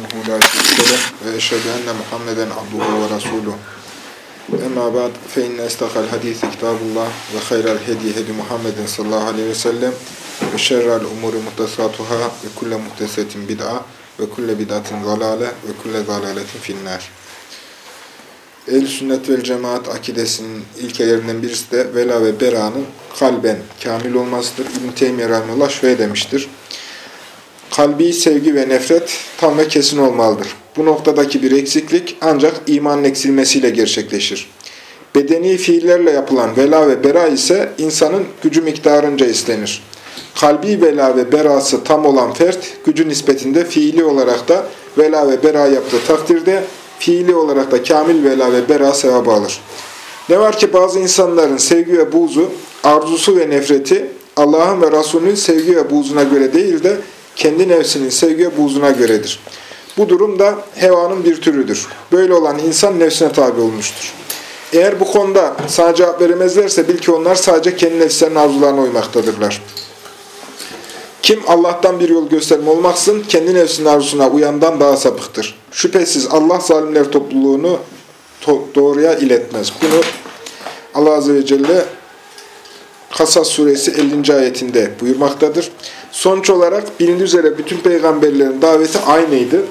vahdehu la şerike ve eşhedü enne Muhammeden abduhu ve resuluh. Emma ba'd fe inne istakal hadisi kitabullah ve hayral hedi hedi Muhammedin sallallahu aleyhi ve sellem ve şerrel umuri muhtesatuhâ ve kulle muhtesetin bid'a ve kulle bid'atin zalale ve kulle zalaletin finnâr. Ehl-i sünnet vel cemaat akidesinin ilkelerinden birisi de vela ve bera'nın kalben kamil olmasıdır. İbn-i Teymiye Rahimullah şöyle demiştir. Kalbi sevgi ve nefret tam ve kesin olmalıdır. Bu noktadaki bir eksiklik ancak imanın eksilmesiyle gerçekleşir. Bedeni fiillerle yapılan vela ve bera ise insanın gücü miktarınca istenir. Kalbi vela ve berası tam olan fert, gücü nispetinde fiili olarak da vela ve bera yaptığı takdirde fiili olarak da kamil vela ve bera sevabı alır. Ne var ki bazı insanların sevgi ve buğzu, arzusu ve nefreti Allah'ın ve Resulünün sevgi ve buğzuna göre değil de kendi nefsinin sevgi ve buğzuna göredir. Bu durum da hevanın bir türüdür. Böyle olan insan nefsine tabi olmuştur. Eğer bu konuda sana cevap veremezlerse bil ki onlar sadece kendi nefslerinin arzularına uymaktadırlar. Kim Allah'tan bir yol gösterme olmaksın, kendi nefsinin arzusuna uyandan daha sapıktır. Şüphesiz Allah zalimler topluluğunu to doğruya iletmez. Bunu Allah Azze ve Celle Kasas suresi 50. ayetinde buyurmaktadır. Sonuç olarak bilindiği üzere bütün peygamberlerin daveti aynıydı.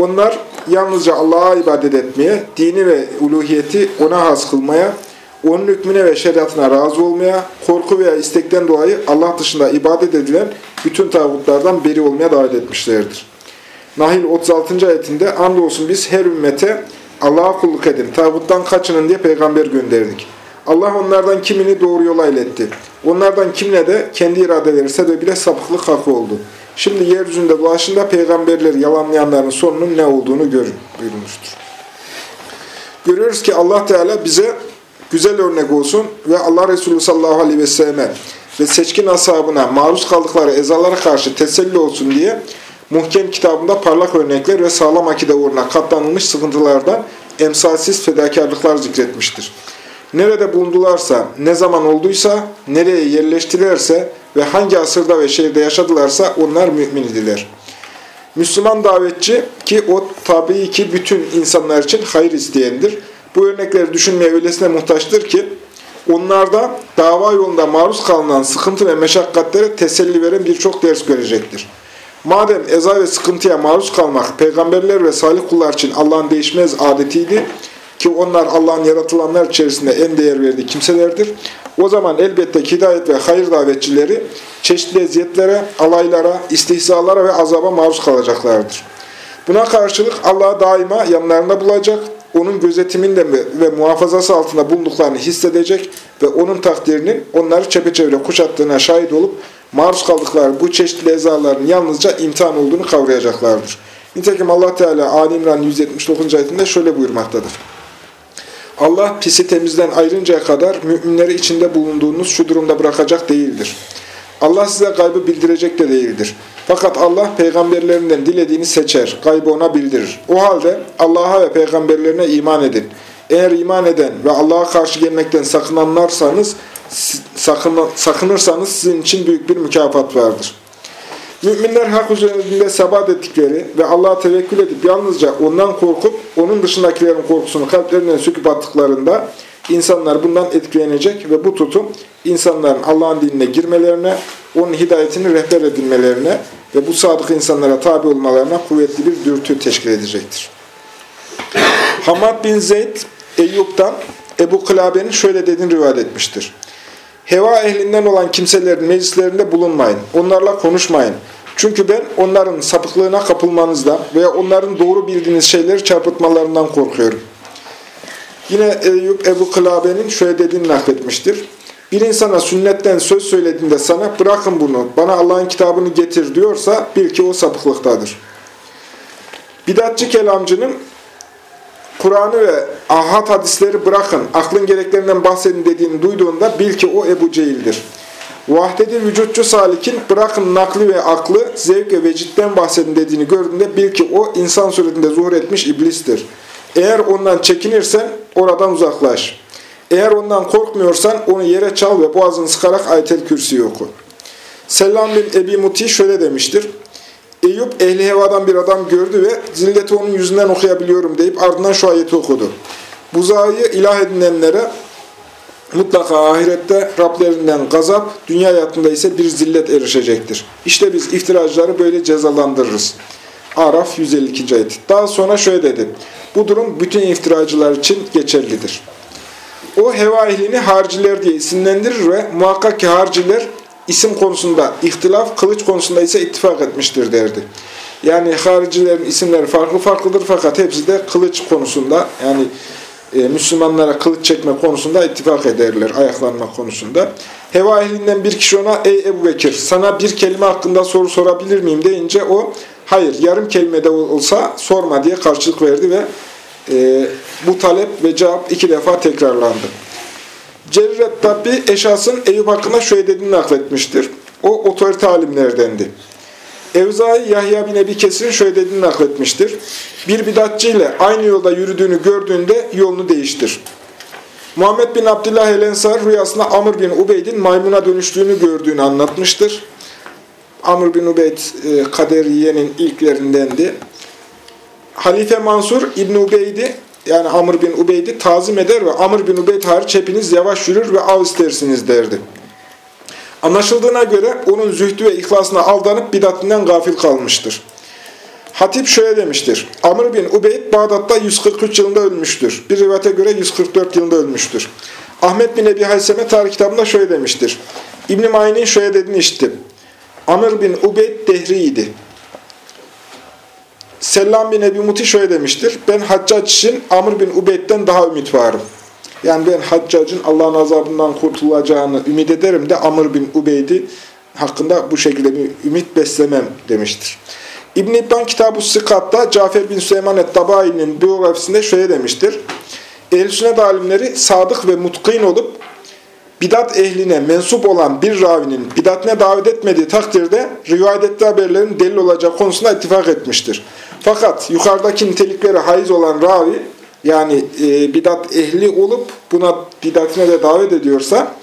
Onlar yalnızca Allah'a ibadet etmeye, dini ve uluhiyeti ona has kılmaya, onun hükmüne ve şeriatına razı olmaya, korku veya istekten dolayı Allah dışında ibadet edilen bütün tağutlardan beri olmaya davet etmişlerdir. Nahil 36. ayetinde andolsun biz her ümmete Allah'a kulluk edin, tağuttan kaçının diye peygamber gönderdik. Allah onlardan kimini doğru yola iletti. Onlardan kimine de kendi iradeleri sebebiyle sapıklık hakkı oldu. Şimdi yeryüzünde dolaşında peygamberleri yalanlayanların sonunun ne olduğunu görün buyurmuştur. Görüyoruz ki Allah Teala bize güzel örnek olsun ve Allah Resulü sallallahu aleyhi ve selleme ve seçkin ashabına maruz kaldıkları ezalara karşı teselli olsun diye muhkem kitabında parlak örnekler ve sağlam akide uğruna katlanılmış sıkıntılardan emsalsiz fedakarlıklar zikretmiştir. Nerede bulundularsa, ne zaman olduysa, nereye yerleştilerse ve hangi asırda ve şehirde yaşadılarsa onlar mümin idiler. Müslüman davetçi ki o tabii ki bütün insanlar için hayır isteyendir. Bu örnekleri düşünmeye öylesine muhtaçtır ki onlarda dava yolunda maruz kalınan sıkıntı ve meşakkatlere teselli veren birçok ders görecektir. Madem eza ve sıkıntıya maruz kalmak peygamberler ve salih kullar için Allah'ın değişmez adetiydi, ki onlar Allah'ın yaratılanlar içerisinde en değer verdiği kimselerdir. O zaman elbette hidayet ve hayır davetçileri çeşitli eziyetlere, alaylara, istihzalara ve azaba maruz kalacaklardır. Buna karşılık Allah daima yanlarında bulacak, onun gözetiminde ve muhafazası altında bulunduklarını hissedecek ve onun takdirinin onları çepeçevre kuşattığına şahit olup maruz kaldıkları bu çeşitli ezaların yalnızca imtihan olduğunu kavrayacaklardır. Nitekim Allah Teala Ali İmran 179. ayetinde şöyle buyurmaktadır. Allah pisi temizden ayrıncaya kadar müminleri içinde bulunduğunuz şu durumda bırakacak değildir. Allah size gaybı bildirecek de değildir. Fakat Allah peygamberlerinden dilediğini seçer, gaybı ona bildirir. O halde Allah'a ve peygamberlerine iman edin. Eğer iman eden ve Allah'a karşı gelmekten sakınanlarsanız, sakın, sakınırsanız sizin için büyük bir mükafat vardır. Müminler hak üzerinde sebat ettikleri ve Allah'a tevekkül edip yalnızca ondan korkup onun dışındakilerin korkusunu kalplerinden söküp attıklarında insanlar bundan etkilenecek ve bu tutum insanların Allah'ın dinine girmelerine, onun hidayetini rehber edilmelerine ve bu sadık insanlara tabi olmalarına kuvvetli bir dürtü teşkil edecektir. Hamad bin Zeyd Eyyub'dan Ebu Kılabe'nin şöyle dediğini rivayet etmiştir. Heva ehlinden olan kimselerin meclislerinde bulunmayın. Onlarla konuşmayın. Çünkü ben onların sapıklığına kapılmanızdan veya onların doğru bildiğiniz şeyleri çarpıtmalarından korkuyorum. Yine Eyüp Ebu Kılabe'nin şöyle dediğini nakletmiştir. Bir insana sünnetten söz söylediğinde sana bırakın bunu, bana Allah'ın kitabını getir diyorsa bil ki o sapıklıktadır. Bidatçı kelamcının Kur'an'ı ve ahad hadisleri bırakın, aklın gereklerinden bahsedin dediğini duyduğunda bil ki o Ebu Cehil'dir. Vahdedi vücutçu salikin bırakın nakli ve aklı, zevk ve vecitten bahsedin dediğini gördüğünde bil ki o insan suretinde zuhur etmiş iblistir. Eğer ondan çekinirsen oradan uzaklaş. Eğer ondan korkmuyorsan onu yere çal ve boğazını sıkarak ayetel kürsüyü oku. Selam bin Ebi Muti şöyle demiştir. Eyüp ehli hevadan bir adam gördü ve zilleti onun yüzünden okuyabiliyorum deyip ardından şu ayeti okudu. Buzağıyı ilah edinenlere mutlaka ahirette Rablerinden gazap, dünya hayatında ise bir zillet erişecektir. İşte biz iftiracıları böyle cezalandırırız. Araf 152. ayet. Daha sonra şöyle dedi. Bu durum bütün iftiracılar için geçerlidir. O heva ehlini harciler diye isimlendirir ve muhakkak ki harciler isim konusunda ihtilaf, kılıç konusunda ise ittifak etmiştir derdi. Yani haricilerin isimleri farklı farklıdır fakat hepsi de kılıç konusunda yani e, Müslümanlara kılıç çekme konusunda ittifak ederler, ayaklanma konusunda. Heva ehlinden bir kişi ona, ey Ebu Bekir sana bir kelime hakkında soru sorabilir miyim deyince o, hayır yarım kelimede olsa sorma diye karşılık verdi ve e, bu talep ve cevap iki defa tekrarlandı. Cerret Tabbi Eşas'ın Eyüp hakkında şöyle dediğini nakletmiştir. O otorite alimlerdendi. Evzai Yahya bin Ebi Kesir'in şöyle dediğini nakletmiştir. Bir bidatçı ile aynı yolda yürüdüğünü gördüğünde yolunu değiştir. Muhammed bin Abdullah el-Ensar rüyasında Amr bin Ubeyd'in maymuna dönüştüğünü gördüğünü anlatmıştır. Amr bin Ubeyd e, Kaderiye'nin ilklerindendi. Halife Mansur İbn Ubeyd'i yani Amr bin Ubeyd'i tazim eder ve Amr bin Ubeyd hariç hepiniz yavaş yürür ve av istersiniz derdi. Anlaşıldığına göre onun zühdü ve ihlasına aldanıp bidatinden gafil kalmıştır. Hatip şöyle demiştir. Amr bin Ubeyd Bağdat'ta 143 yılında ölmüştür. Bir rivayete göre 144 yılında ölmüştür. Ahmet bin Ebi Hayseme tarih kitabında şöyle demiştir. İbn-i şöyle dediğini işittim. Amr bin Ubeyd dehriydi. Sellam bin Ebi Muti şöyle demiştir. Ben Haccac için Amr bin Ubeyd'den daha ümit varım. Yani ben Haccac'ın Allah'ın azabından kurtulacağını ümit ederim de Amr bin Ubeyd'i hakkında bu şekilde bir ümit beslemem demiştir. İbn-i İbban Kitab-ı Sıkat'ta Cafer bin Süleyman et-Tabai'nin biyografisinde şöyle demiştir. Ehl-i sünnet alimleri sadık ve mutkin olup bidat ehline mensup olan bir ravinin bidatine davet etmediği takdirde rivayet haberlerin delil olacağı konusunda ittifak etmiştir. Fakat yukarıdaki niteliklere haiz olan ravi yani e, bidat ehli olup buna bidatine de davet ediyorsa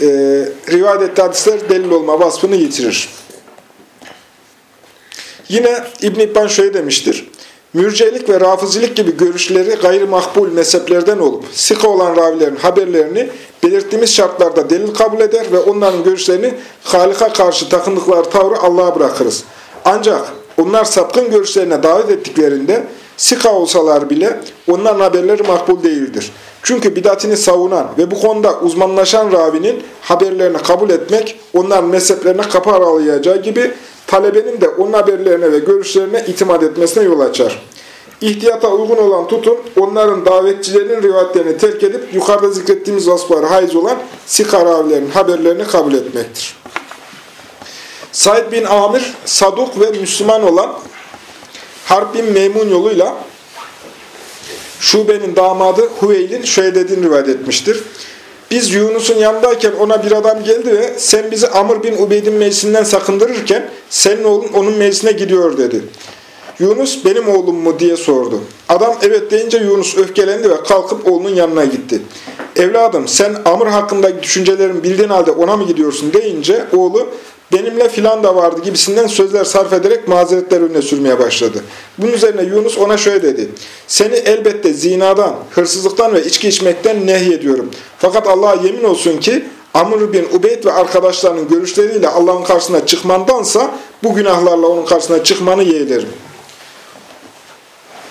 e, rivayet ettiği hadisler delil olma vasfını yitirir. Yine İbn İbban şöyle demiştir. Mürcelik ve rafızilik gibi görüşleri gayri makbul mezheplerden olup sika olan ravilerin haberlerini belirttiğimiz şartlarda delil kabul eder ve onların görüşlerini Halik'a karşı takındıkları tavrı Allah'a bırakırız. Ancak onlar sapkın görüşlerine davet ettiklerinde sika olsalar bile onların haberleri makbul değildir. Çünkü bidatini savunan ve bu konuda uzmanlaşan ravinin haberlerini kabul etmek onların mezheplerine kapı aralayacağı gibi talebenin de onun haberlerine ve görüşlerine itimat etmesine yol açar. İhtiyata uygun olan tutum, onların davetçilerinin rivayetlerini terk edip yukarıda zikrettiğimiz vasıflara haiz olan sika ravilerin haberlerini kabul etmektir. Said bin Amir, saduk ve Müslüman olan Harp bin Meymun yoluyla Şube'nin damadı Huveyl'in şöyle dediğini rivayet etmiştir. Biz Yunus'un yanındayken ona bir adam geldi ve sen bizi Amr bin Ubeyd'in meclisinden sakındırırken senin oğlun onun meclisine gidiyor dedi. Yunus benim oğlum mu diye sordu. Adam evet deyince Yunus öfkelendi ve kalkıp oğlunun yanına gitti. Evladım sen Amr hakkındaki düşüncelerin bildiğin halde ona mı gidiyorsun deyince oğlu benimle filan da vardı gibisinden sözler sarf ederek mazeretler önüne sürmeye başladı. Bunun üzerine Yunus ona şöyle dedi. Seni elbette zinadan, hırsızlıktan ve içki içmekten nehyediyorum. Fakat Allah'a yemin olsun ki Amr bin Ubeyd ve arkadaşlarının görüşleriyle Allah'ın karşısına çıkmandansa bu günahlarla onun karşısına çıkmanı yeğlerim.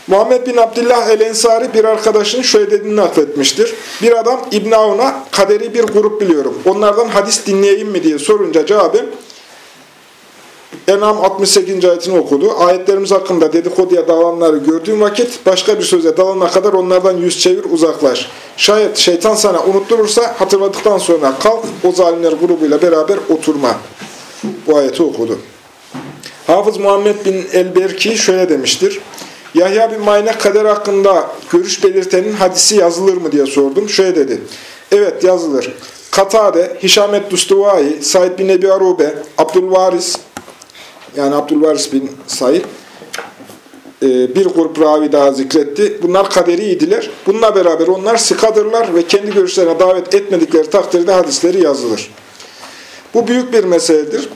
Muhammed bin Abdullah el-Ensari bir arkadaşının şöyle dediğini nakletmiştir. Bir adam İbn Avun'a kaderi bir grup biliyorum. Onlardan hadis dinleyeyim mi diye sorunca cevabı Enam 68. ayetini okudu. Ayetlerimiz hakkında dedikoduya dalanları gördüğün vakit başka bir söze dalana kadar onlardan yüz çevir uzaklaş. Şayet şeytan sana unutturursa hatırladıktan sonra kalk o zalimler grubuyla beraber oturma. Bu ayeti okudu. Hafız Muhammed bin Elberki şöyle demiştir. Yahya bin Mayne kader hakkında görüş belirtenin hadisi yazılır mı diye sordum. Şöyle dedi. Evet yazılır. Katade, Hişamet Dustuvai, Said bin Ebi Arube, Abdülvaris, yani Abdülvaris bin Said, e, bir grup ravi daha zikretti. Bunlar kaderiydiler. Bununla beraber onlar sıkadırlar ve kendi görüşlerine davet etmedikleri takdirde hadisleri yazılır. Bu büyük bir meseledir.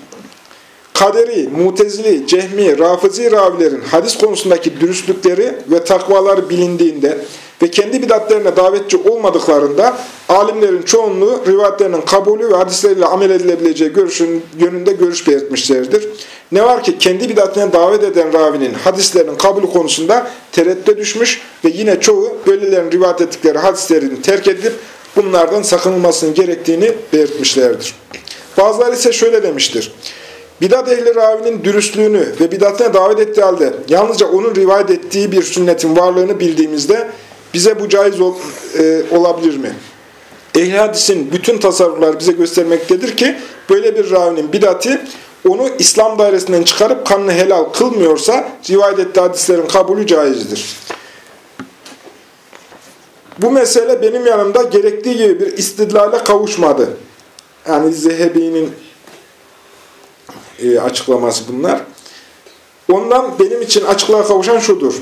Kaderi, Mutezili, Cehmi, Rafizi ravilerin hadis konusundaki dürüstlükleri ve takvaları bilindiğinde ve kendi bidatlerine davetçi olmadıklarında alimlerin çoğunluğu rivayetlerinin kabulü ve hadisleriyle amel edilebileceği görüşün yönünde görüş belirtmişlerdir. Ne var ki kendi bidatine davet eden ravinin hadislerinin kabulü konusunda tereddüte düşmüş ve yine çoğu böylelerin rivayet ettikleri hadislerini terk edip bunlardan sakınılmasının gerektiğini belirtmişlerdir. Bazıları ise şöyle demiştir. Bidat ehli ravinin dürüstlüğünü ve bidatine davet ettiği halde yalnızca onun rivayet ettiği bir sünnetin varlığını bildiğimizde bize bu caiz ol, e, olabilir mi? Ehli hadisin bütün tasarrufları bize göstermektedir ki böyle bir ravinin bidati onu İslam dairesinden çıkarıp kanını helal kılmıyorsa rivayet ettiği hadislerin kabulü caizdir. Bu mesele benim yanımda gerektiği gibi bir istidlale kavuşmadı. Yani Zehebi'nin e, açıklaması bunlar. Ondan benim için açıklığa kavuşan şudur.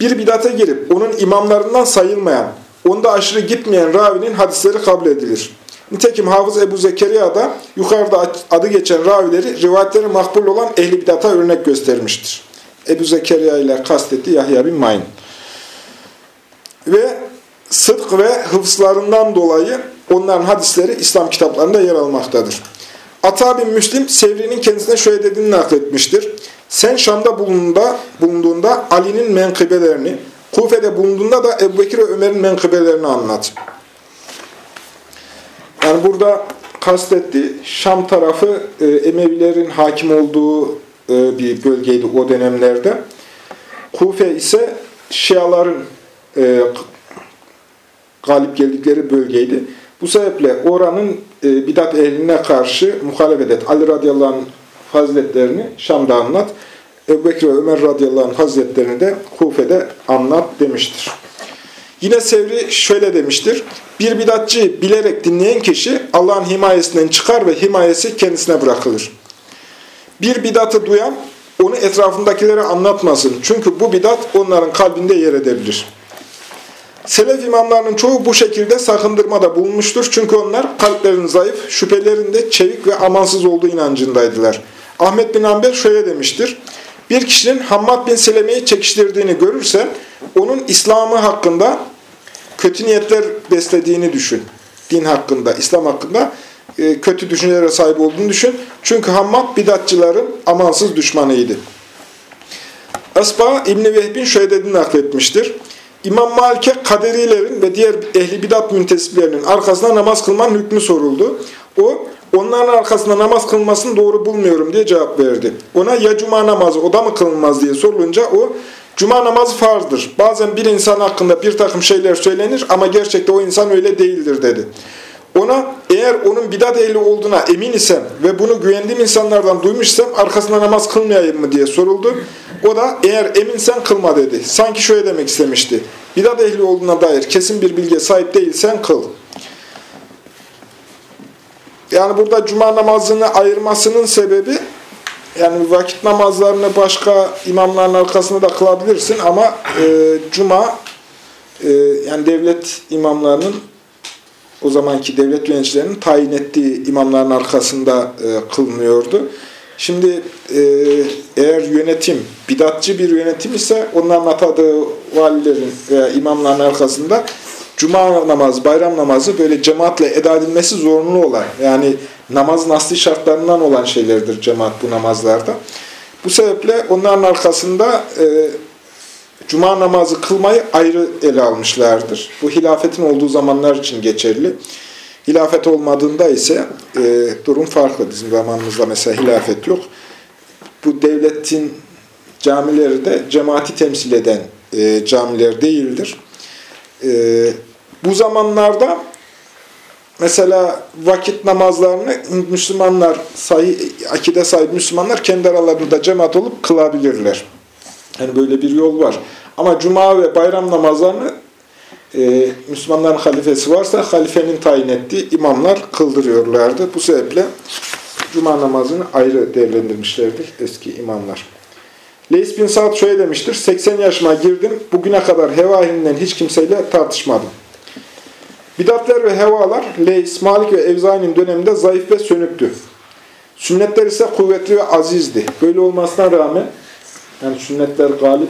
Bir bidate girip onun imamlarından sayılmayan, onda aşırı gitmeyen ravinin hadisleri kabul edilir. Nitekim Hafız Ebu Zekeriya da yukarıda adı geçen ravileri rivayetleri makbul olan ehli bidata örnek göstermiştir. Ebu Zekeriya ile kastetti Yahya bin Mayn. Ve sıdk ve hıfzlarından dolayı onların hadisleri İslam kitaplarında yer almaktadır. Ata bin Müslim Sevri'nin kendisine şöyle dediğini nakletmiştir. Sen Şam'da bulunduğunda, bulunduğunda Ali'nin menkıbelerini, Kufe'de bulunduğunda da Ebu Bekir ve Ömer'in menkıbelerini anlat. Yani burada kastetti Şam tarafı e, Emevilerin hakim olduğu e, bir bölgeydi o dönemlerde. Kufe ise Şiaların e, galip geldikleri bölgeydi. Bu sebeple oranın e, bidat ehline karşı muhalefet et. Ali radıyallahu anh faziletlerini Şam'da anlat. Ebu Bekir ve Ömer radıyallahu anh faziletlerini de Kufe'de anlat demiştir. Yine Sevri şöyle demiştir. Bir bidatçı bilerek dinleyen kişi Allah'ın himayesinden çıkar ve himayesi kendisine bırakılır. Bir bidatı duyan onu etrafındakilere anlatmasın. Çünkü bu bidat onların kalbinde yer edebilir. Selef imamlarının çoğu bu şekilde sakındırmada bulunmuştur. Çünkü onlar kalplerin zayıf, şüphelerinde çevik ve amansız olduğu inancındaydılar. Ahmet bin Amber şöyle demiştir. Bir kişinin Hammad bin Seleme'yi çekiştirdiğini görürsen, onun İslam'ı hakkında kötü niyetler beslediğini düşün. Din hakkında, İslam hakkında e, kötü düşüncelere sahip olduğunu düşün. Çünkü Hammad bidatçıların amansız düşmanıydı. Asba İbni Vehbin şöyle dediğini nakletmiştir. İmam Malik'e kaderilerin ve diğer ehli bidat müntesiplerinin arkasında namaz kılmanın hükmü soruldu. O, onların arkasında namaz kılmasını doğru bulmuyorum diye cevap verdi. Ona ya cuma namazı o da mı kılınmaz diye sorulunca o, cuma namazı farzdır. Bazen bir insan hakkında bir takım şeyler söylenir ama gerçekte o insan öyle değildir dedi. Ona eğer onun bidat ehli olduğuna emin isem ve bunu güvendiğim insanlardan duymuşsam arkasında namaz kılmayayım mı diye soruldu. O da eğer eminsen kılma dedi. Sanki şöyle demek istemişti. Bidat ehli olduğuna dair kesin bir bilgiye sahip değilsen kıl. Yani burada cuma namazını ayırmasının sebebi yani vakit namazlarını başka imamların arkasında da kılabilirsin ama e, cuma e, yani devlet imamlarının o zamanki devlet yöneticilerinin tayin ettiği imamların arkasında e, kılınıyordu. Şimdi e, eğer yönetim bidatçı bir yönetim ise onların atadığı valilerin veya imamların arkasında cuma namazı, bayram namazı böyle cemaatle eda edilmesi zorunlu olan yani namazın asli şartlarından olan şeylerdir cemaat bu namazlarda. Bu sebeple onların arkasında e, cuma namazı kılmayı ayrı ele almışlardır. Bu hilafetin olduğu zamanlar için geçerli. Hilafet olmadığında ise e, durum farklı. Bizim zamanımızda mesela hilafet yok. Bu devletin camileri de cemaati temsil eden e, camiler değildir. E, bu zamanlarda mesela vakit namazlarını Müslümanlar, sahih, akide sahibi Müslümanlar kendi aralarında cemaat olup kılabilirler. Yani böyle bir yol var. Ama cuma ve bayram namazlarını e, Müslümanların halifesi varsa halifenin tayin ettiği imamlar kıldırıyorlardı. Bu sebeple cuma namazını ayrı değerlendirmişlerdi eski imamlar. Leys bin Sa'd şöyle demiştir. 80 yaşıma girdim. Bugüne kadar heva ehlinden hiç kimseyle tartışmadım. Bidatler ve hevalar Leys, Malik ve Evzai'nin döneminde zayıf ve sönüktü. Sünnetler ise kuvvetli ve azizdi. Böyle olmasına rağmen, yani sünnetler galip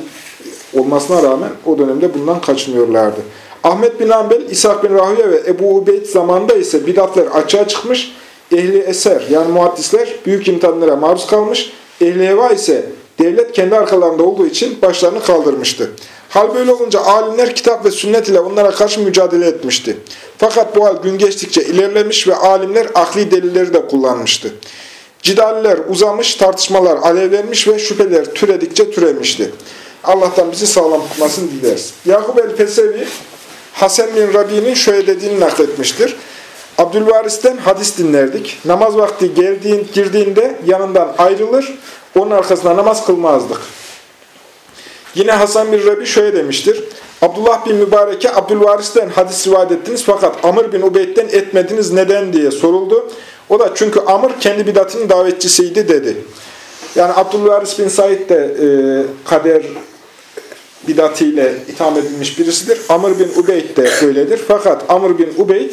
olmasına rağmen o dönemde bundan kaçınıyorlardı. Ahmet bin Hanbel, İshak bin Rahüye ve Ebu Ubeyd zamanında ise bidatler açığa çıkmış, ehli eser yani muhaddisler büyük imtihanlara maruz kalmış, ehli heva ise devlet kendi arkalarında olduğu için başlarını kaldırmıştı. Hal böyle olunca alimler kitap ve sünnet ile onlara karşı mücadele etmişti. Fakat bu hal gün geçtikçe ilerlemiş ve alimler akli delilleri de kullanmıştı. Cidaller uzamış, tartışmalar alevlenmiş ve şüpheler türedikçe türemişti. Allah'tan bizi sağlam tutmasını dileriz. Yakup el-Fesevi, Hasan bin Rabi'nin şöyle dediğini nakletmiştir. Abdülvaris'ten hadis dinlerdik. Namaz vakti geldiğin, girdiğinde yanından ayrılır, onun arkasında namaz kılmazdık. Yine Hasan bin Rabi şöyle demiştir. Abdullah bin Mübarek'e Abdülvaris'ten hadis rivayet ettiniz fakat Amr bin Ubeyd'den etmediniz neden diye soruldu. O da çünkü Amr kendi bidatının davetçisiydi dedi. Yani Abdülvaris bin Said de e, kader bidatiyle itham edilmiş birisidir. Amr bin Ubeyd de öyledir. Fakat Amr bin Ubeyd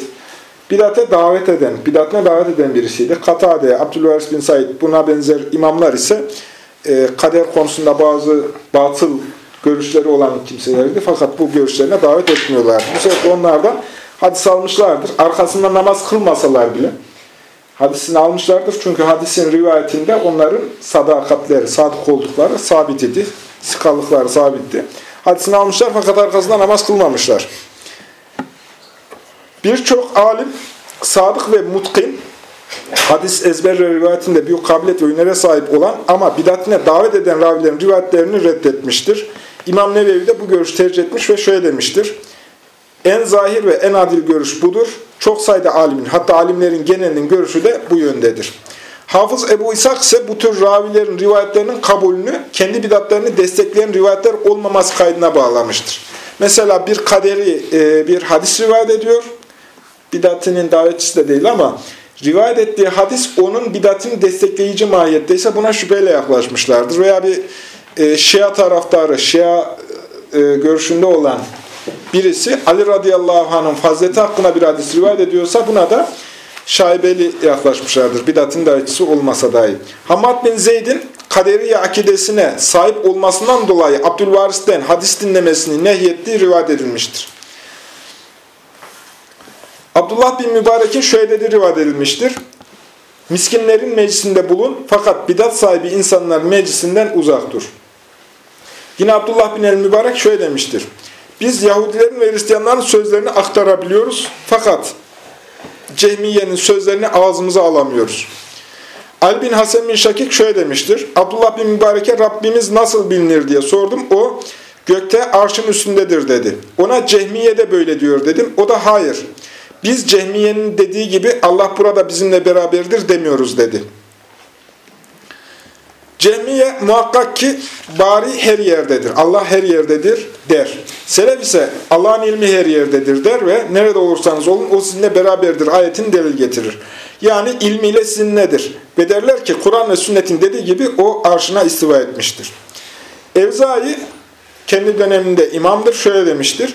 bidate davet eden, bidatine davet eden birisiydi. Katade, Abdülvaris bin Said buna benzer imamlar ise e, kader konusunda bazı batıl görüşleri olan kimselerdi. Fakat bu görüşlerine davet etmiyorlar. Bu sebeple onlardan hadis almışlardır. Arkasında namaz kılmasalar bile hadisini almışlardır. Çünkü hadisin rivayetinde onların sadakatleri, sadık oldukları sabit idi. Sıkallıkları sabitti. Hadisini almışlar fakat arkasında namaz kılmamışlar. Birçok alim sadık ve mutkin hadis ezber ve rivayetinde büyük kabiliyet ve ünere sahip olan ama bidatine davet eden ravilerin rivayetlerini reddetmiştir. İmam Nevevi de bu görüşü tercih etmiş ve şöyle demiştir. En zahir ve en adil görüş budur. Çok sayıda alimin, hatta alimlerin genelinin görüşü de bu yöndedir. Hafız Ebu İshak ise bu tür ravilerin rivayetlerinin kabulünü kendi bidatlarını destekleyen rivayetler olmaması kaydına bağlamıştır. Mesela bir kaderi e, bir hadis rivayet ediyor. Bidatinin davetçisi de değil ama rivayet ettiği hadis onun bidatini destekleyici mahiyetteyse buna şüpheyle yaklaşmışlardır. Veya bir e, Şia taraftarı, Şia e, görüşünde olan birisi Ali radıyallahu anh'ın fazleti hakkında bir hadis rivayet ediyorsa buna da şaibeli yaklaşmışlardır. Bidatın davetçisi olmasa dahi. Hamad bin Zeyd'in kaderi akidesine sahip olmasından dolayı Abdülvaris'ten hadis dinlemesini nehyettiği rivayet edilmiştir. Abdullah bin Mübarek'in şöyle dediği rivayet edilmiştir. Miskinlerin meclisinde bulun fakat bidat sahibi insanlar meclisinden uzak dur. Yine Abdullah bin el-Mübarek şöyle demiştir. Biz Yahudilerin ve Hristiyanların sözlerini aktarabiliyoruz fakat Cehmiye'nin sözlerini ağzımıza alamıyoruz. Ali bin Hasan bin Şakik şöyle demiştir. Abdullah bin Mübarek'e Rabbimiz nasıl bilinir diye sordum. O gökte arşın üstündedir dedi. Ona Cehmiye de böyle diyor dedim. O da hayır. Biz Cehmiye'nin dediği gibi Allah burada bizimle beraberdir demiyoruz dedi. Cehmiye muhakkak ki bari her yerdedir. Allah her yerdedir der. Selef ise Allah'ın ilmi her yerdedir der ve nerede olursanız olun o sizinle beraberdir ayetini delil getirir. Yani ilmiyle sizin nedir? Ve derler ki Kur'an ve sünnetin dediği gibi o arşına istiva etmiştir. Evzai kendi döneminde imamdır şöyle demiştir.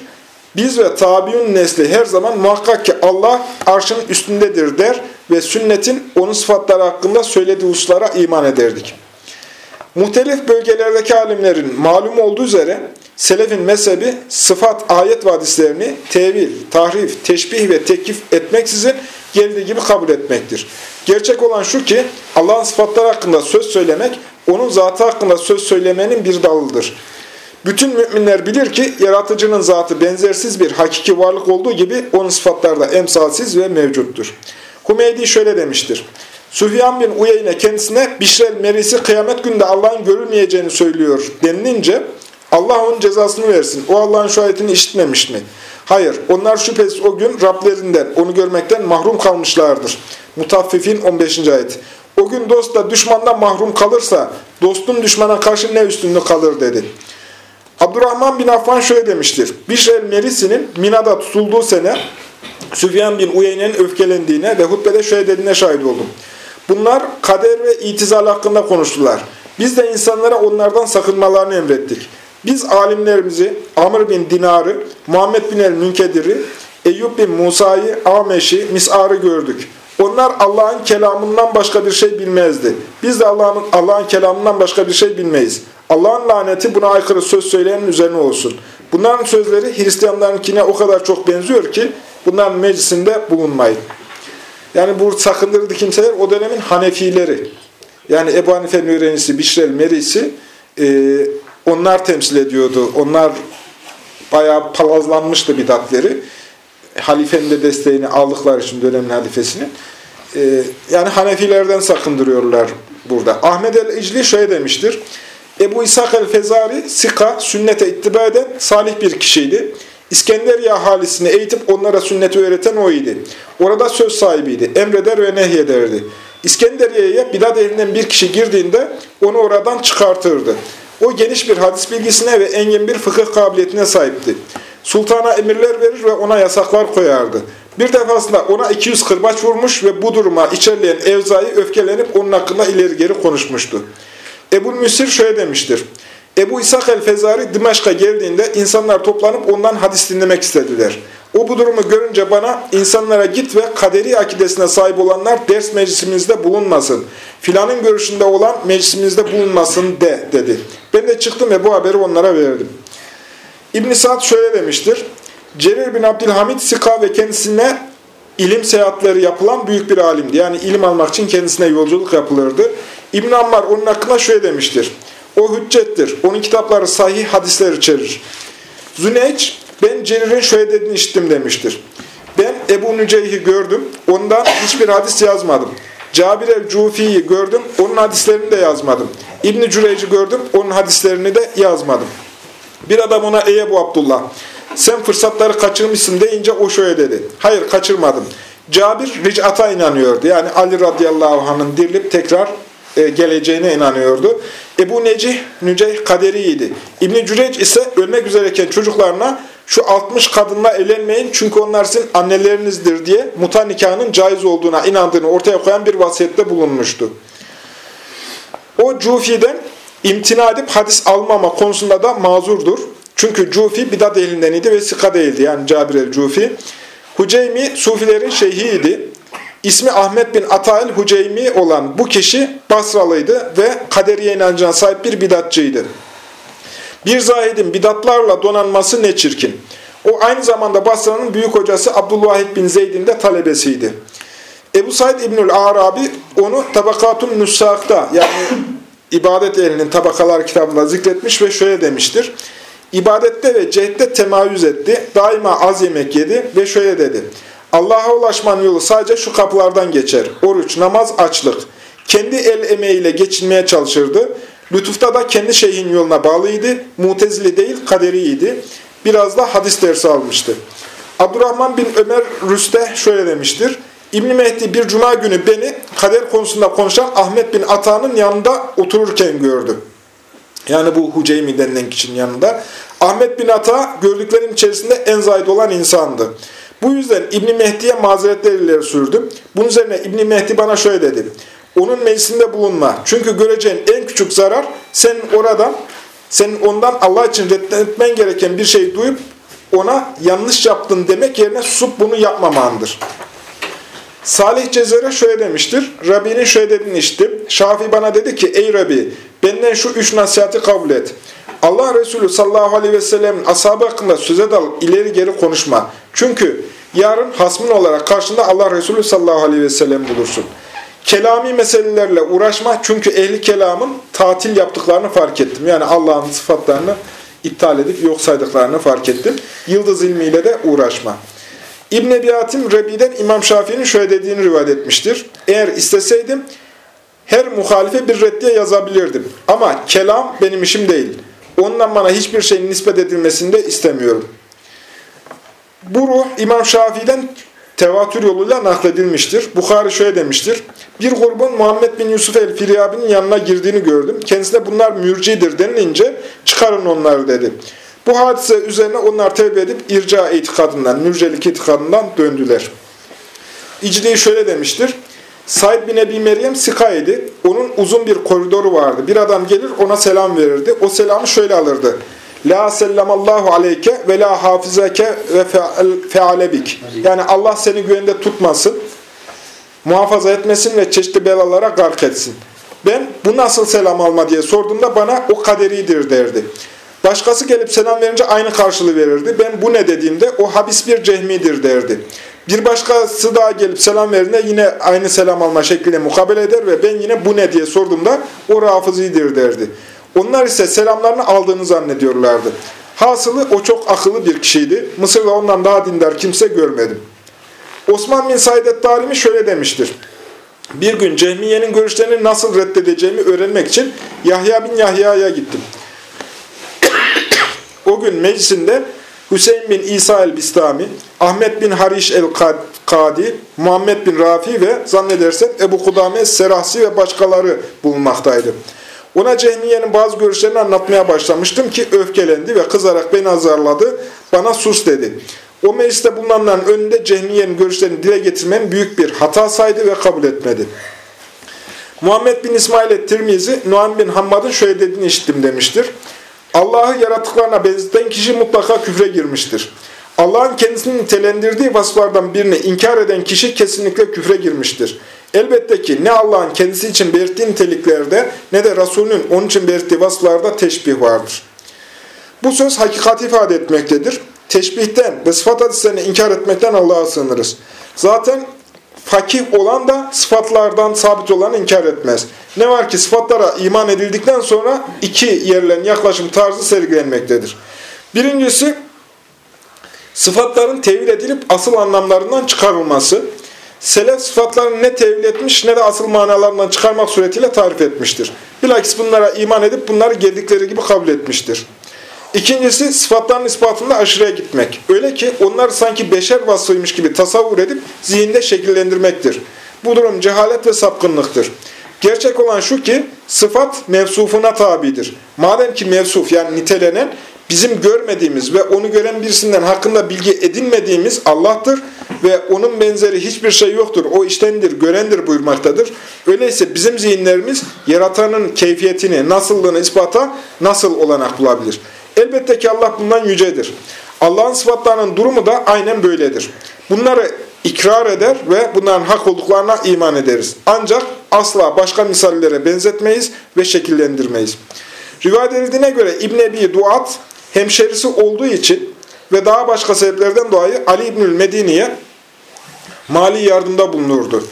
Biz ve tabiun nesli her zaman muhakkak ki Allah arşın üstündedir der ve sünnetin onun sıfatları hakkında söylediği hususlara iman ederdik. Muhtelif bölgelerdeki alimlerin malum olduğu üzere selefin mezhebi sıfat ayet vadislerini tevil, tahrif, teşbih ve tekif etmeksizin geldiği gibi kabul etmektir. Gerçek olan şu ki Allah'ın sıfatları hakkında söz söylemek onun zatı hakkında söz söylemenin bir dalıdır. Bütün müminler bilir ki yaratıcının zatı benzersiz bir hakiki varlık olduğu gibi onun sıfatları da emsalsiz ve mevcuttur. Humeydi şöyle demiştir. Süfyan bin Uyeyne kendisine Bişrel Merisi kıyamet günde Allah'ın görülmeyeceğini söylüyor denilince Allah onun cezasını versin. O Allah'ın şu ayetini işitmemiş mi? Hayır. Onlar şüphesiz o gün Rablerinden, onu görmekten mahrum kalmışlardır. Mutaffifin 15. ayet. O gün dost da düşmandan mahrum kalırsa dostun düşmana karşı ne üstünlüğü kalır dedi. Abdurrahman bin Affan şöyle demiştir. Bişrel Merisi'nin Mina'da tutulduğu sene Süfyan bin Uyeyne'nin öfkelendiğine ve hutbede şöyle dediğine şahit oldum. Bunlar kader ve itizal hakkında konuştular. Biz de insanlara onlardan sakınmalarını emrettik. Biz alimlerimizi Amr bin Dinar'ı, Muhammed bin el-Münkedir'i, Eyüp bin Musa'yı, Ameş'i, Mis'ar'ı gördük. Onlar Allah'ın kelamından başka bir şey bilmezdi. Biz de Allah'ın Allah'ın kelamından başka bir şey bilmeyiz. Allah'ın laneti buna aykırı söz söyleyenin üzerine olsun. Bunların sözleri Hristiyanlarınkine o kadar çok benziyor ki bunların meclisinde bulunmayın. Yani bu sakındırdı kimseler o dönemin Hanefileri. Yani Ebu Hanife'nin öğrencisi Bişrel Merisi e, onlar temsil ediyordu. Onlar bayağı palazlanmıştı bidatleri. Halifenin de desteğini aldıkları için dönemin halifesinin. E, yani Hanefilerden sakındırıyorlar burada. Ahmet el-İcli şöyle demiştir. Ebu İshak el-Fezari, Sika, sünnete ittiba eden salih bir kişiydi. İskenderiye ahalisini eğitip onlara sünneti öğreten o idi. Orada söz sahibiydi. Emreder ve nehyederdi. İskenderiye'ye bidat elinden bir kişi girdiğinde onu oradan çıkartırdı. O geniş bir hadis bilgisine ve engin bir fıkıh kabiliyetine sahipti. Sultana emirler verir ve ona yasaklar koyardı. Bir defasında ona 200 kırbaç vurmuş ve bu duruma içerleyen Evza'yı öfkelenip onun hakkında ileri geri konuşmuştu. Ebu Müsir şöyle demiştir. Ebu İshak el-Fezari Dimaşk'a geldiğinde insanlar toplanıp ondan hadis dinlemek istediler. O bu durumu görünce bana insanlara git ve kaderi akidesine sahip olanlar ders meclisimizde bulunmasın. Filanın görüşünde olan meclisimizde bulunmasın de dedi. Ben de çıktım ve bu haberi onlara verdim. İbn Sa'd şöyle demiştir. Cerir bin Abdülhamid Sika ve kendisine ilim seyahatleri yapılan büyük bir alimdi. Yani ilim almak için kendisine yolculuk yapılırdı. İbn Ammar onun hakkında şöyle demiştir. O hüccettir. Onun kitapları sahih hadisler içerir. Züneyç, ben Cerir'in şöyle dediğini işittim demiştir. Ben Ebu Nüceyh'i gördüm. Ondan hiçbir hadis yazmadım. Cabir el-Cufi'yi gördüm. Onun hadislerini de yazmadım. İbn-i Cüreyc'i gördüm. Onun hadislerini de yazmadım. Bir adam ona ey Ebu Abdullah sen fırsatları kaçırmışsın deyince o şöyle dedi. Hayır kaçırmadım. Cabir ricata inanıyordu. Yani Ali radıyallahu anh'ın dirilip tekrar e, geleceğine inanıyordu. Ebu Necih, Nüceyh kaderiydi. İbn-i Cüreyc ise ölmek üzereyken çocuklarına şu 60 kadınla evlenmeyin çünkü onlar sizin annelerinizdir diye muta nikahının caiz olduğuna inandığını ortaya koyan bir vasiyette bulunmuştu. O Cufi'den imtina edip hadis almama konusunda da mazurdur. Çünkü Cufi bidat ehlinden idi ve sika değildi. Yani Cabir el-Cufi. Huceymi Sufilerin şeyhiydi. İsmi Ahmet bin Atail Huceymi olan bu kişi Basralıydı ve kaderiye inancına sahip bir bidatçıydı. Bir zahidin bidatlarla donanması ne çirkin. O aynı zamanda Basra'nın büyük hocası Abdülvahid bin Zeyd'in de talebesiydi. Ebu Said İbnül Arabi onu Tabakatun Nusak'ta yani ibadet elinin tabakalar kitabında zikretmiş ve şöyle demiştir. İbadette ve cehette temayüz etti, daima az yemek yedi ve şöyle dedi. Allah'a ulaşmanın yolu sadece şu kapılardan geçer. Oruç, namaz, açlık. Kendi el emeğiyle geçinmeye çalışırdı. Lütufta da kendi şeyhin yoluna bağlıydı. Mutezili değil, kaderiydi. Biraz da hadis dersi almıştı. Abdurrahman bin Ömer Rüste şöyle demiştir. ibn Mehdi bir cuma günü beni kader konusunda konuşan Ahmet bin Ata'nın yanında otururken gördü. Yani bu Huceymi denilen kişinin yanında. Ahmet bin Ata gördüklerim içerisinde en zahid olan insandı. Bu yüzden İbn Mehdi'ye mazeretler ileri sürdüm. Bunun üzerine İbn Mehdi bana şöyle dedi. Onun meclisinde bulunma. Çünkü göreceğin en küçük zarar senin oradan, senin ondan Allah için reddetmen gereken bir şey duyup ona yanlış yaptın demek yerine susup bunu yapmamandır. Salih Cezer'e şöyle demiştir. Rabbinin şöyle dediğini işittim. Şafi bana dedi ki ey Rabbi benden şu üç nasihati kabul et. Allah Resulü sallallahu aleyhi ve sellem'in ashabı hakkında söze dal ileri geri konuşma. Çünkü yarın hasmın olarak karşında Allah Resulü sallallahu aleyhi ve sellem bulursun. Kelami meselelerle uğraşma çünkü ehli kelamın tatil yaptıklarını fark ettim. Yani Allah'ın sıfatlarını iptal edip yok saydıklarını fark ettim. Yıldız ilmiyle de uğraşma. İbn Ebi Hatim Rebi'den İmam Şafii'nin şöyle dediğini rivayet etmiştir. Eğer isteseydim her muhalife bir reddiye yazabilirdim. Ama kelam benim işim değil. Ondan bana hiçbir şeyin nispet edilmesini de istemiyorum. Bu ruh İmam Şafii'den tevatür yoluyla nakledilmiştir. Bukhari şöyle demiştir. Bir grubun Muhammed bin Yusuf el-Firyabi'nin yanına girdiğini gördüm. Kendisine bunlar mürcidir denilince çıkarın onları dedi. Bu hadise üzerine onlar tevbe edip irca itikadından, mürcelik itikadından döndüler. İcli şöyle demiştir. Said bin Ebi Meryem sikaydi. Onun uzun bir koridoru vardı. Bir adam gelir ona selam verirdi. O selamı şöyle alırdı. La sellamallahu aleyke ve la hafizake ve fealebik. Yani Allah seni güvende tutmasın. muhafaza etmesin ve çeşitli belalara gark etsin. Ben bu nasıl selam alma diye sorduğumda bana o kaderidir derdi. Başkası gelip selam verince aynı karşılığı verirdi. Ben bu ne dediğimde o habis bir cehmidir derdi. Bir başkası daha gelip selam verdiğinde yine aynı selam alma şekliyle mukabele eder ve ben yine bu ne diye sorduğumda o rafızidir derdi. Onlar ise selamlarını aldığını zannediyorlardı. Hasılı o çok akıllı bir kişiydi. Mısır'da ondan daha dindar kimse görmedim. Osman bin Saidet Darimi şöyle demiştir. Bir gün Cehmiye'nin görüşlerini nasıl reddedeceğimi öğrenmek için Yahya bin Yahya'ya gittim. o gün meclisinde Hüseyin bin İsa el-Bistami, Ahmet bin Hariş el-Kadi, Muhammed bin Rafi ve zannedersem Ebu Kudame Serahsi ve başkaları bulunmaktaydı. Ona Cehmiye'nin bazı görüşlerini anlatmaya başlamıştım ki öfkelendi ve kızarak beni azarladı. Bana sus dedi. O mecliste bulunanların önünde Cehmiye'nin görüşlerini dile getirmem büyük bir hata saydı ve kabul etmedi. Muhammed bin İsmail et-Tirmizi, Nuhan bin Hammad'ın şöyle dediğini işittim demiştir. Allah'ı yaratıklarına benzeten kişi mutlaka küfre girmiştir. Allah'ın kendisini nitelendirdiği vasıflardan birini inkar eden kişi kesinlikle küfre girmiştir. Elbette ki ne Allah'ın kendisi için belirttiği niteliklerde ne de Resulünün onun için belirttiği vasıflarda teşbih vardır. Bu söz hakikati ifade etmektedir. Teşbihten ve sıfat hadislerini inkar etmekten Allah'a sığınırız. Zaten fakih olan da sıfatlardan sabit olanı inkar etmez. Ne var ki sıfatlara iman edildikten sonra iki yerlerin yaklaşım tarzı sergilenmektedir. Birincisi sıfatların tevil edilip asıl anlamlarından çıkarılması. Selef sıfatlarını ne tevil etmiş ne de asıl manalarından çıkarmak suretiyle tarif etmiştir. Bilakis bunlara iman edip bunları geldikleri gibi kabul etmiştir. İkincisi sıfatların ispatında aşırıya gitmek. Öyle ki onlar sanki beşer vasfıymış gibi tasavvur edip zihinde şekillendirmektir. Bu durum cehalet ve sapkınlıktır. Gerçek olan şu ki sıfat mevsufuna tabidir. Madem ki mevsuf yani nitelenen bizim görmediğimiz ve onu gören birisinden hakkında bilgi edinmediğimiz Allah'tır ve onun benzeri hiçbir şey yoktur. O iştendir, görendir buyurmaktadır. Öyleyse bizim zihinlerimiz yaratanın keyfiyetini, nasıllığını ispata nasıl olanak bulabilir? Elbette ki Allah bundan yücedir. Allah'ın sıfatlarının durumu da aynen böyledir. Bunları ikrar eder ve bunların hak olduklarına iman ederiz. Ancak asla başka misallere benzetmeyiz ve şekillendirmeyiz. Rivayet edildiğine göre İbn Ebi Duat hemşerisi olduğu için ve daha başka sebeplerden dolayı Ali İbnül Medine'ye mali yardımda bulunurdu.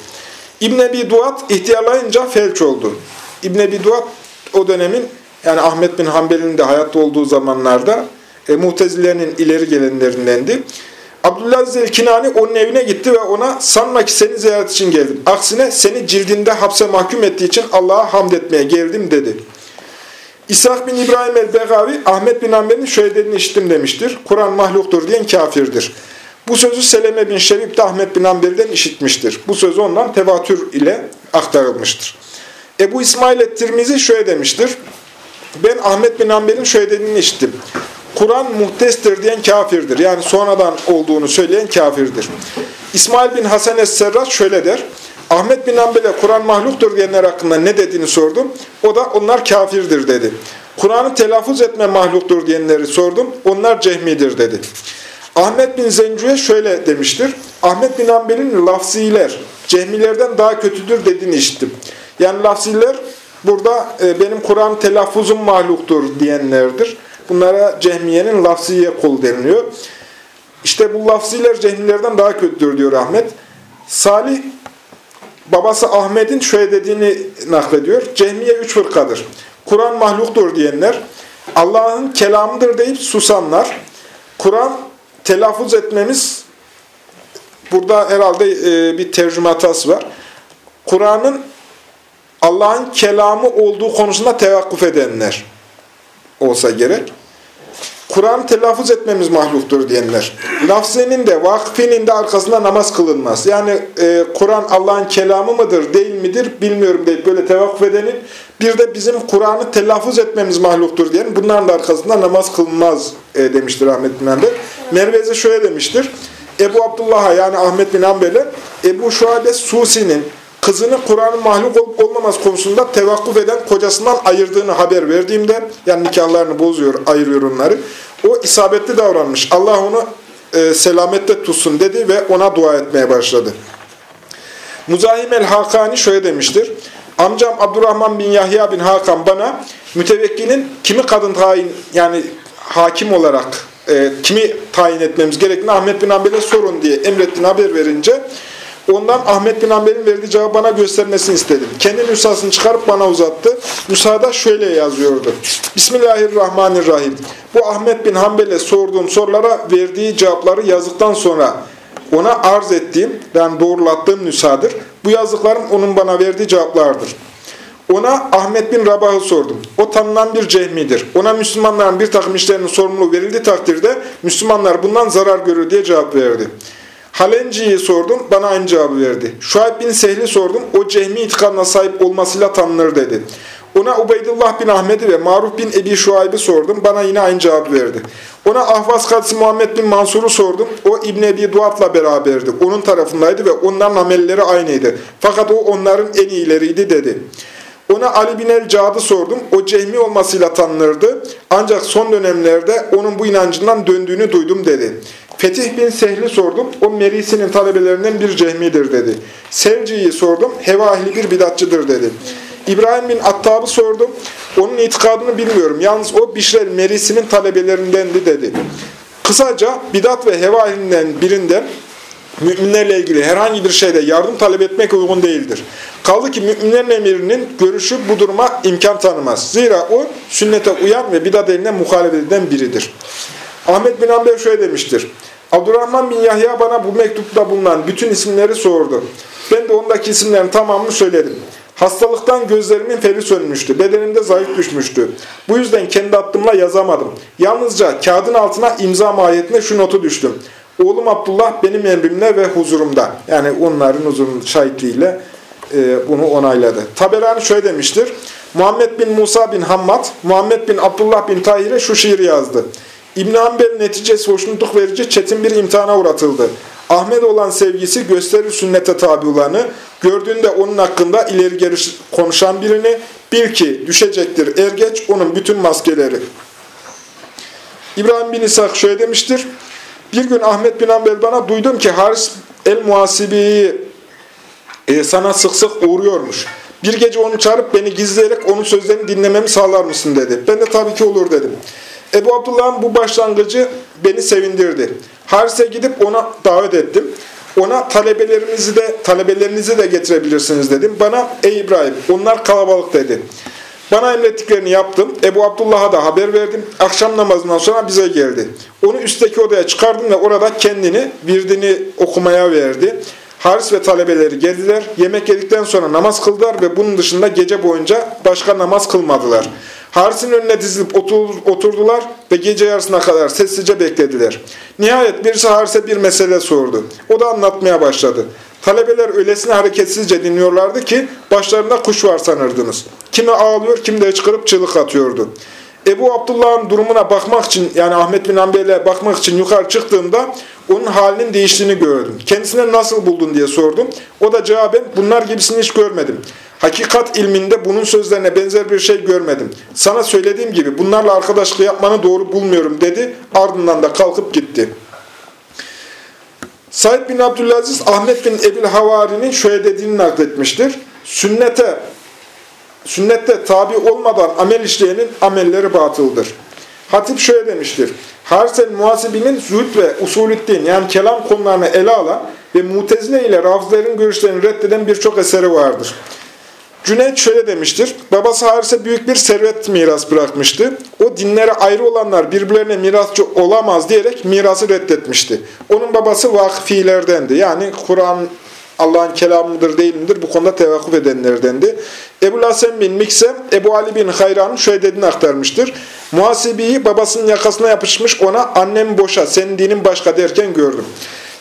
İbn Ebi Duat ihtiyarlayınca felç oldu. İbn Ebi Duat o dönemin yani Ahmet bin Hanbel'in de hayatta olduğu zamanlarda e, Mutezilerin ileri gelenlerindendi. Abdullah el-Kinani onun evine gitti ve ona sanma ki seni ziyaret için geldim. Aksine seni cildinde hapse mahkum ettiği için Allah'a hamd etmeye geldim dedi. İshak bin İbrahim el-Begavi Ahmet bin Hanbel'in şöyle dediğini işittim demiştir. Kur'an mahluktur diyen kafirdir. Bu sözü Seleme bin Şerif de Ahmet bin Hanbel'den işitmiştir. Bu söz ondan tevatür ile aktarılmıştır. Ebu İsmail et-Tirmizi şöyle demiştir. Ben Ahmet bin Hanbel'in şöyle dediğini işittim. Kur'an muhtestir diyen kafirdir. Yani sonradan olduğunu söyleyen kafirdir. İsmail bin Hasan es-Serrat şöyle der. Ahmet bin Hanbel'e Kur'an mahluktur diyenler hakkında ne dediğini sordum. O da onlar kafirdir dedi. Kur'an'ı telaffuz etme mahluktur diyenleri sordum. Onlar cehmidir dedi. Ahmet bin Zencü'ye şöyle demiştir. Ahmet bin Hanbel'in lafziler cehmilerden daha kötüdür dediğini işittim. Yani lafziler burada e, benim Kur'an telaffuzum mahluktur diyenlerdir. Bunlara cehmiyenin lafziye kul deniliyor. İşte bu lafziler cehmilerden daha kötüdür diyor Ahmet. Salih babası Ahmet'in şöyle dediğini naklediyor. Cehmiye üç fırkadır. Kur'an mahluktur diyenler, Allah'ın kelamıdır deyip susanlar, Kur'an telaffuz etmemiz, burada herhalde e, bir tercüme hatası var. Kur'an'ın Allah'ın kelamı olduğu konusunda tevakkuf edenler olsa gerek. Kur'an telaffuz etmemiz mahluktur diyenler. Lafzinin de vakfinin de arkasında namaz kılınmaz. Yani e, Kur'an Allah'ın kelamı mıdır değil midir bilmiyorum deyip böyle tevakkuf edenin bir de bizim Kur'an'ı telaffuz etmemiz mahluktur diyen bunların da arkasında namaz kılınmaz e, demiştir Ahmet bin Hanbel. Mervezi şöyle demiştir. Ebu Abdullah'a yani Ahmet bin Hanbel'e Ebu Şuabe Susi'nin kızını Kur'an'ın mahluk olup olmamaz konusunda tevakkuf eden kocasından ayırdığını haber verdiğimde, yani nikahlarını bozuyor, ayırıyor onları, o isabetli davranmış. Allah onu e, selamette tutsun dedi ve ona dua etmeye başladı. Muzahim el-Hakani şöyle demiştir. Amcam Abdurrahman bin Yahya bin Hakan bana mütevekkilin kimi kadın tayin yani hakim olarak e, kimi tayin etmemiz gerektiğini Ahmet bin Hanbel'e sorun diye emrettiğini haber verince ondan Ahmet bin Hanbel'in verdiği cevabı bana göstermesini istedim. Kendi nüshasını çıkarıp bana uzattı. Nüshada şöyle yazıyordu. Bismillahirrahmanirrahim. Bu Ahmet bin Hanbel'e sorduğum sorulara verdiği cevapları yazdıktan sonra ona arz ettiğim, yani doğrulattığım nüshadır. Bu yazdıklarım onun bana verdiği cevaplardır. Ona Ahmet bin Rabah'ı sordum. O tanınan bir cehmidir. Ona Müslümanların bir takım işlerinin sorumluluğu verildiği takdirde Müslümanlar bundan zarar görür diye cevap verdi. Halenci'yi sordum, bana aynı cevabı verdi. Şuayb bin Sehli sordum, o cehmi itikadına sahip olmasıyla tanınır dedi. Ona Ubeydullah bin Ahmet'i ve Maruf bin Ebi Şuayb'i sordum. Bana yine aynı cevabı verdi. Ona Ahvaz Kadısı Muhammed bin Mansur'u sordum. O İbn Ebi Duat'la beraberdi. Onun tarafındaydı ve onların amelleri aynıydı. Fakat o onların en iyileriydi dedi. Ona Ali bin el-Cad'ı sordum. O cehmi olmasıyla tanınırdı. Ancak son dönemlerde onun bu inancından döndüğünü duydum dedi. Fetih bin Sehli sordum. O Merisi'nin talebelerinden bir cehmidir dedi. Sevci'yi sordum. Heva bir bidatçıdır dedi. İbrahim bin Attab'ı sordum. Onun itikadını bilmiyorum. Yalnız o Bişrel Merisi'nin talebelerindendi dedi. Kısaca bidat ve heva birinden müminlerle ilgili herhangi bir şeyde yardım talep etmek uygun değildir. Kaldı ki müminlerin emirinin görüşü bu duruma imkan tanımaz. Zira o sünnete uyan ve bidat eline muhalefet eden biridir. Ahmet bin Amber şöyle demiştir. Abdurrahman bin Yahya bana bu mektupta bulunan bütün isimleri sordu. Ben de ondaki isimlerin tamamını söyledim. Hastalıktan gözlerimin feri sönmüştü. Bedenimde zayıf düşmüştü. Bu yüzden kendi attımla yazamadım. Yalnızca kağıdın altına imza mahiyetine şu notu düştüm. Oğlum Abdullah benim emrimle ve huzurumda. Yani onların huzurun şahitliğiyle e, bunu onayladı. Taberani şöyle demiştir. Muhammed bin Musa bin Hammad, Muhammed bin Abdullah bin Tahir'e şu şiiri yazdı. İbn Hanbel neticesi hoşnutluk verici çetin bir imtihana uğratıldı. Ahmet olan sevgisi gösterir sünnete tabi olanı, gördüğünde onun hakkında ileri geri konuşan birini, bil ki düşecektir er geç onun bütün maskeleri. İbrahim bin İshak şöyle demiştir, bir gün Ahmet bin Hanbel bana duydum ki Haris el-Muhasibi'yi e, sana sık sık uğruyormuş. Bir gece onu çağırıp beni gizleyerek onun sözlerini dinlememi sağlar mısın dedi. Ben de tabii ki olur dedim. Ebu Abdullah'ın bu başlangıcı beni sevindirdi. Haris'e gidip ona davet ettim. Ona talebelerimizi de talebelerinizi de getirebilirsiniz dedim. Bana ey İbrahim onlar kalabalık dedi. Bana emrettiklerini yaptım. Ebu Abdullah'a da haber verdim. Akşam namazından sonra bize geldi. Onu üstteki odaya çıkardım ve orada kendini, virdini okumaya verdi. Haris ve talebeleri geldiler. Yemek yedikten sonra namaz kıldılar ve bunun dışında gece boyunca başka namaz kılmadılar. Haris'in önüne dizilip oturdular ve gece yarısına kadar sessizce beklediler. Nihayet birisi Haris'e bir mesele sordu. O da anlatmaya başladı. Talebeler öylesine hareketsizce dinliyorlardı ki başlarında kuş var sanırdınız. Kimi ağlıyor, kimi de çıkarıp çığlık atıyordu. Ebu Abdullah'ın durumuna bakmak için yani Ahmet bin Hanbel'e bakmak için yukarı çıktığımda onun halinin değiştiğini gördüm. Kendisine nasıl buldun diye sordum. O da cevaben bunlar gibisini hiç görmedim. Hakikat ilminde bunun sözlerine benzer bir şey görmedim. Sana söylediğim gibi bunlarla arkadaşlık yapmanı doğru bulmuyorum dedi. Ardından da kalkıp gitti. Said bin Abdülaziz Ahmet bin Ebil Havari'nin şöyle dediğini nakletmiştir. Sünnete sünnette tabi olmadan amel işleyenin amelleri batıldır. Hatip şöyle demiştir. Harsel Muhasibi'nin zühd ve usulüddin yani kelam konularını ele alan ve mutezile ile rafızların görüşlerini reddeden birçok eseri vardır. Cüneyt şöyle demiştir. Babası Haris'e büyük bir servet miras bırakmıştı. O dinlere ayrı olanlar birbirlerine mirasçı olamaz diyerek mirası reddetmişti. Onun babası vakfilerdendi. Yani Kur'an Allah'ın kelamıdır değil midir bu konuda tevakkuf edenlerdendi. Ebu Lasem bin Miksem, Ebu Ali bin Hayran'ın şöyle dediğini aktarmıştır. Muhasibiyi babasının yakasına yapışmış ona annem boşa, senin dinin başka derken gördüm.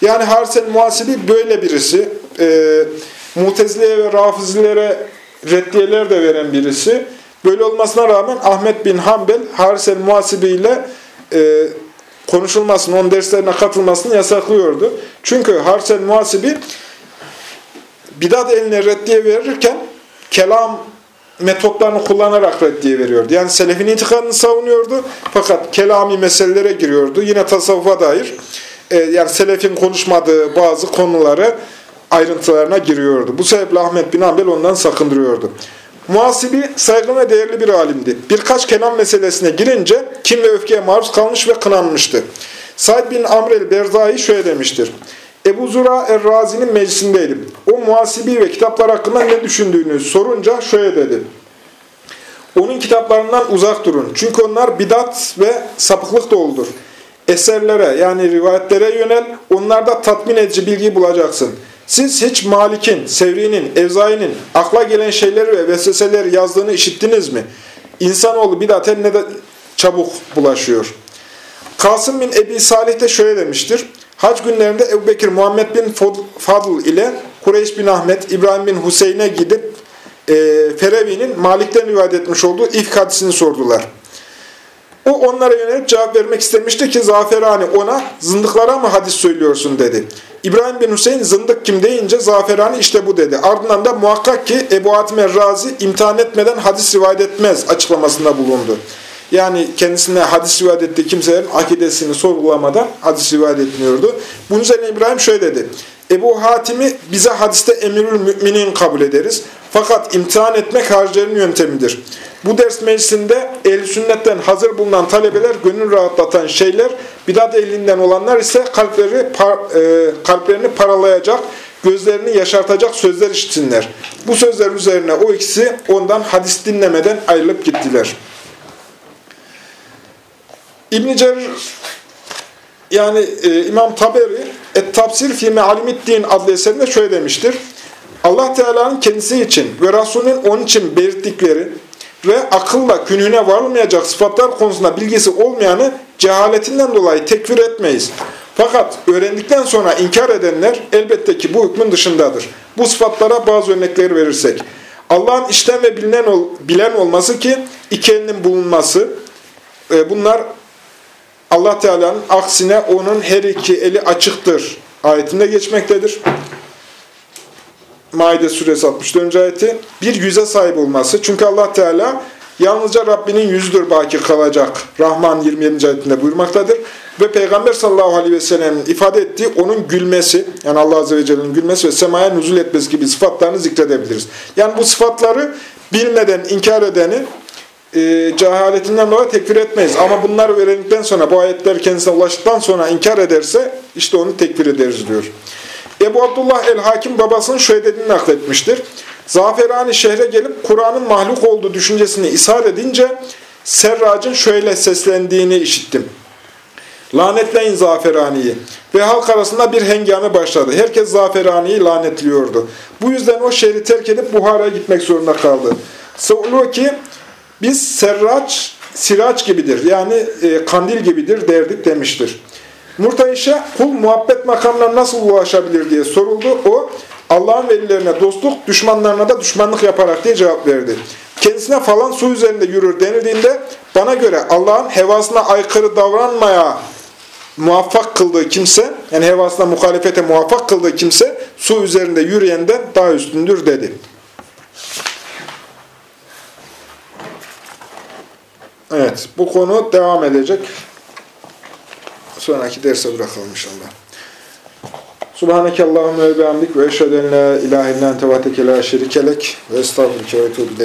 Yani Harsel Muhasibi böyle birisi. E, Mutezileye ve Rafizilere reddiyeler de veren birisi. Böyle olmasına rağmen Ahmet bin Hanbel Harsel Muhasibi ile e, konuşulmasını, onun derslerine katılmasını yasaklıyordu. Çünkü Harsel Muhasibi bidat eline reddiye verirken kelam metotlarını kullanarak reddiye veriyordu. Yani selefin itikadını savunuyordu fakat kelami meselelere giriyordu. Yine tasavvufa dair e, yani selefin konuşmadığı bazı konuları ayrıntılarına giriyordu. Bu sebeple Ahmet bin Hanbel ondan sakındırıyordu. Muhasibi saygın ve değerli bir alimdi. Birkaç kelam meselesine girince kim ve öfkeye maruz kalmış ve kınanmıştı. Said bin Amr el-Berzai şöyle demiştir. Ebu Zura er-Razi'nin meclisindeydim. O muhasibi ve kitaplar hakkında ne düşündüğünü sorunca şöyle dedi. Onun kitaplarından uzak durun. Çünkü onlar bidat ve sapıklık doludur. Eserlere yani rivayetlere yönel, onlarda tatmin edici bilgi bulacaksın. Siz hiç Malik'in, Sevri'nin, Evzai'nin akla gelen şeyleri ve vesveseleri yazdığını işittiniz mi? İnsanoğlu bidate ne de çabuk bulaşıyor. Kasım bin Ebi Salih de şöyle demiştir. Hac günlerinde Ebu Bekir Muhammed bin Fadl ile Kureyş bin Ahmet, İbrahim bin Hüseyin'e gidip e, Ferevi'nin Malik'ten rivayet etmiş olduğu ilk hadisini sordular. O onlara yönelip cevap vermek istemişti ki Zaferani ona zındıklara mı hadis söylüyorsun dedi. İbrahim bin Hüseyin zındık kim deyince Zaferani işte bu dedi. Ardından da muhakkak ki Ebu Hatim Razi imtihan etmeden hadis rivayet etmez açıklamasında bulundu. Yani kendisine hadis rivayet ettiği kimselerin akidesini sorgulamadan hadis rivayet etmiyordu. Bunun üzerine İbrahim şöyle dedi. Ebu Hatim'i bize hadiste emirül müminin kabul ederiz. Fakat imtihan etmek haricilerin yöntemidir. Bu ders meclisinde ehl sünnetten hazır bulunan talebeler gönül rahatlatan şeyler, bidat ehlinden olanlar ise kalpleri par, e, kalplerini paralayacak, gözlerini yaşartacak sözler işitsinler. Bu sözler üzerine o ikisi ondan hadis dinlemeden ayrılıp gittiler. İbn-i yani e, İmam Taberi Et-Tafsir fi Me'alimiddin adlı eserinde şöyle demiştir. Allah Teala'nın kendisi için ve Resulünün onun için belirttikleri ve akılla künhüne varılmayacak sıfatlar konusunda bilgisi olmayanı cehaletinden dolayı tekfir etmeyiz. Fakat öğrendikten sonra inkar edenler elbette ki bu hükmün dışındadır. Bu sıfatlara bazı örnekleri verirsek. Allah'ın işten ve bilinen ol, bilen olması ki iki elinin bulunması, e, bunlar Allah Teala'nın aksine onun her iki eli açıktır ayetinde geçmektedir. Maide suresi 64. ayeti bir yüze sahip olması. Çünkü Allah Teala yalnızca Rabbinin yüzüdür baki kalacak. Rahman 27. ayetinde buyurmaktadır. Ve Peygamber sallallahu aleyhi ve sellem'in ifade ettiği onun gülmesi, yani Allah azze ve celle'nin gülmesi ve semaya nüzul etmesi gibi sıfatlarını zikredebiliriz. Yani bu sıfatları bilmeden inkar edeni e, cehaletinden dolayı tekfir etmeyiz. Ama bunları öğrendikten sonra, bu ayetler kendisine ulaştıktan sonra inkar ederse işte onu tekfir ederiz diyor. Ebu Abdullah el-Hakim babasının şöyle dediğini nakletmiştir. Zaferani şehre gelip Kur'an'ın mahluk olduğu düşüncesini ishar edince Serrac'ın şöyle seslendiğini işittim. Lanetleyin Zaferani'yi. Ve halk arasında bir hengame başladı. Herkes Zaferani'yi lanetliyordu. Bu yüzden o şehri terk edip Buhara'ya gitmek zorunda kaldı. Sığulu ki biz serraç, siraç gibidir yani e, kandil gibidir derdik demiştir. Murtayiş'e kul muhabbet makamına nasıl ulaşabilir diye soruldu. O Allah'ın velilerine dostluk, düşmanlarına da düşmanlık yaparak diye cevap verdi. Kendisine falan su üzerinde yürür denildiğinde bana göre Allah'ın hevasına aykırı davranmaya muvaffak kıldığı kimse, yani hevasına muhalefete muvaffak kıldığı kimse su üzerinde yürüyenden daha üstündür dedi. Evet, bu konu devam edecek. Sonraki derse bırakalım inşallah. Subhaneke Allahümme ve bihamdik ve eşhedü en la ilahe illan tevateke la şerikelek ve estağfurke ve etûbü